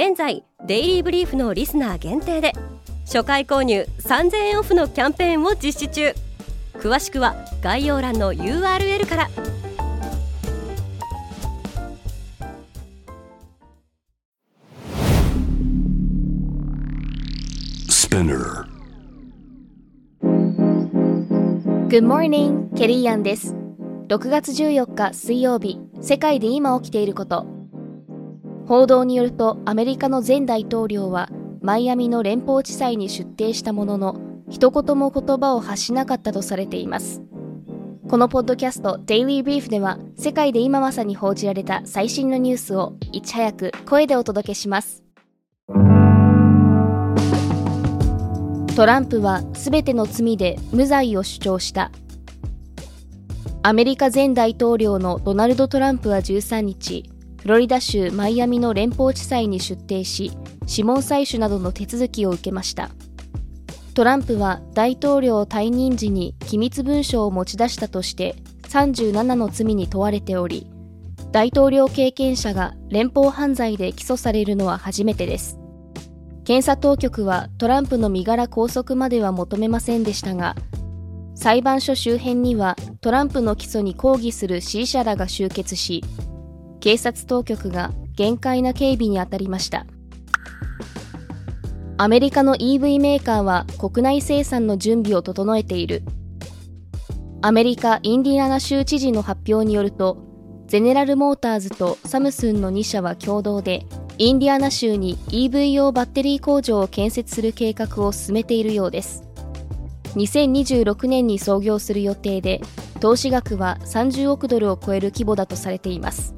現在デイリーブリーフのリスナー限定で初回購入3000円オフのキャンペーンを実施中。詳しくは概要欄の URL からス p ナー Good morning, ケリーアンです。6月14日水曜日世界で今起きていること報道によるとアメリカの前大統領はマイアミの連邦地裁に出廷したものの一言も言葉を発しなかったとされています。このポッドキャスト Daily Brief では世界で今まさに報じられた最新のニュースをいち早く声でお届けします。トランプは全ての罪で無罪を主張した。アメリカ前大統領のドナルド・トランプは13日フロリダ州マイアミの連邦地裁に出廷し、指紋採取などの手続きを受けました。トランプは大統領退任時に機密文書を持ち出したとして37の罪に問われており、大統領経験者が連邦犯罪で起訴されるのは初めてです。検査当局はトランプの身柄拘束までは求めませんでしたが、裁判所周辺にはトランプの起訴に抗議する支持者らが集結し、警察当局が厳戒な警備に当たりました。アメリカの EV メーカーは国内生産の準備を整えている。アメリカ・インディアナ州知事の発表によるとゼネラルモーターズとサムスンの2社は共同でインディアナ州に EV 用バッテリー工場を建設する計画を進めているようです。2026年に創業する予定で投資額は30億ドルを超える規模だとされています。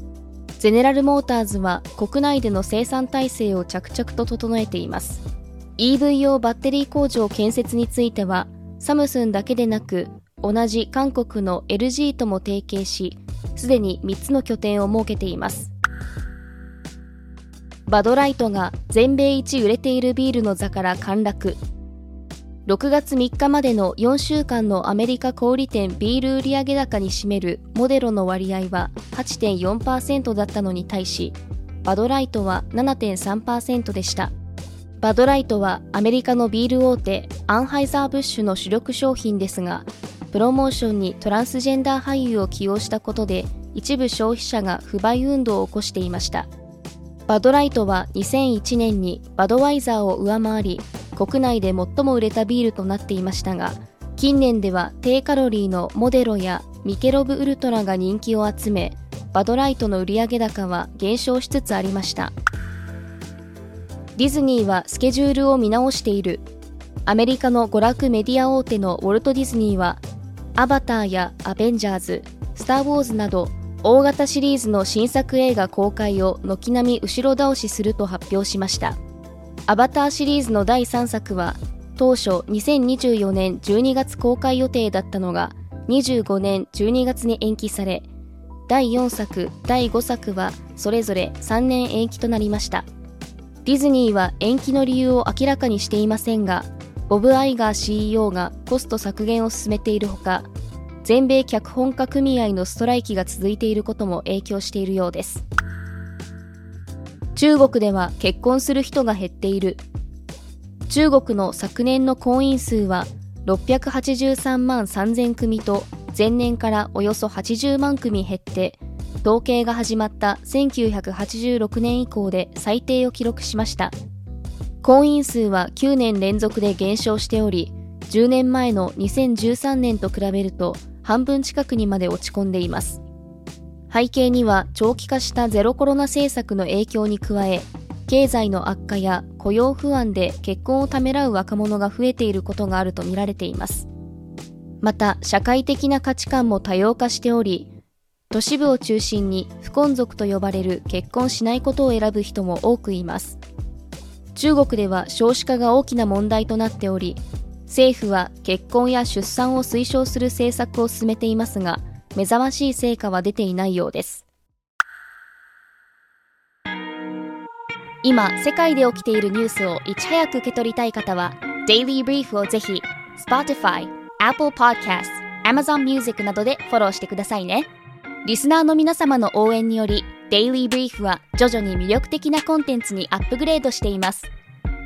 ゼネラルモーターズは国内での生産体制を着々と整えています。EV 用バッテリー工場建設についてはサムスンだけでなく同じ韓国の LG とも提携しすでに3つの拠点を設けています。バドライトが全米一売れているビールの座から陥落。6月3日までの4週間のアメリカ小売店ビール売上高に占めるモデロの割合は8.4%だったのに対し、バドライトは7.3%でした。バドライトはアメリカのビール大手アンハイザー・ブッシュの主力商品ですが、プロモーションにトランスジェンダー俳優を起用したことで一部消費者が不買運動を起こしていました。バドライトは2001年にバドワイザーを上回り国内で最も売れたビールとなっていましたが近年では低カロリーのモデロやミケロブウルトラが人気を集めバドライトの売上高は減少しつつありました。ディズニーはスケジュールを見直している。アメリカの娯楽メディア大手のウォルト・ディズニーはアバターやアベンジャーズ、スター・ウォーズなど大型シリーズの新作映画公開を軒並み後ろ倒しすると発表しました。アバターシリーズの第3作は当初2024年12月公開予定だったのが25年12月に延期され第4作第5作はそれぞれ3年延期となりました。ディズニーは延期の理由を明らかにしていませんがボブ・アイガー CEO がコスト削減を進めているほか全米脚本家組合のストライキが続いていることも影響しているようです。中国では結婚する人が減っている。中国の昨年の婚姻数は683万3000組と前年からおよそ80万組減って統計が始まった1986年以降で最低を記録しました。婚姻数は9年連続で減少しており10年前の2013年と比べると半分近くにまで落ち込んでいます。背景には長期化したゼロコロナ政策の影響に加え経済の悪化や雇用不安で結婚をためらう若者が増えていることがあるとみられています。また社会的な価値観も多様化しており都市部を中心に不婚族と呼ばれる結婚しないことを選ぶ人も多くいます。中国では少子化が大きな問題となっており政府は結婚や出産を推奨する政策を進めていますが目覚ましい成果は出ていないようです。今世界で起きているニュースをいち早く受け取りたい方は Daily Brief をぜひ Spotify、Apple Podcast、Amazon Music などでフォローしてくださいね。リスナーの皆様の応援により Daily Brief は徐々に魅力的なコンテンツにアップグレードしています。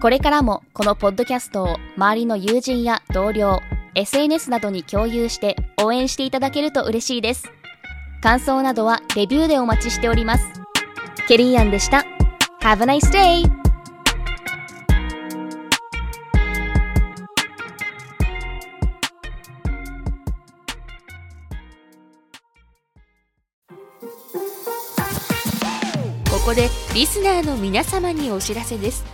これからもこのポッドキャストを周りの友人や同僚 SNS などに共有して応援していただけると嬉しいです。感想などはレビューでお待ちしております。ケリーアンでした。Have a nice day! ここでリスナーの皆様にお知らせです。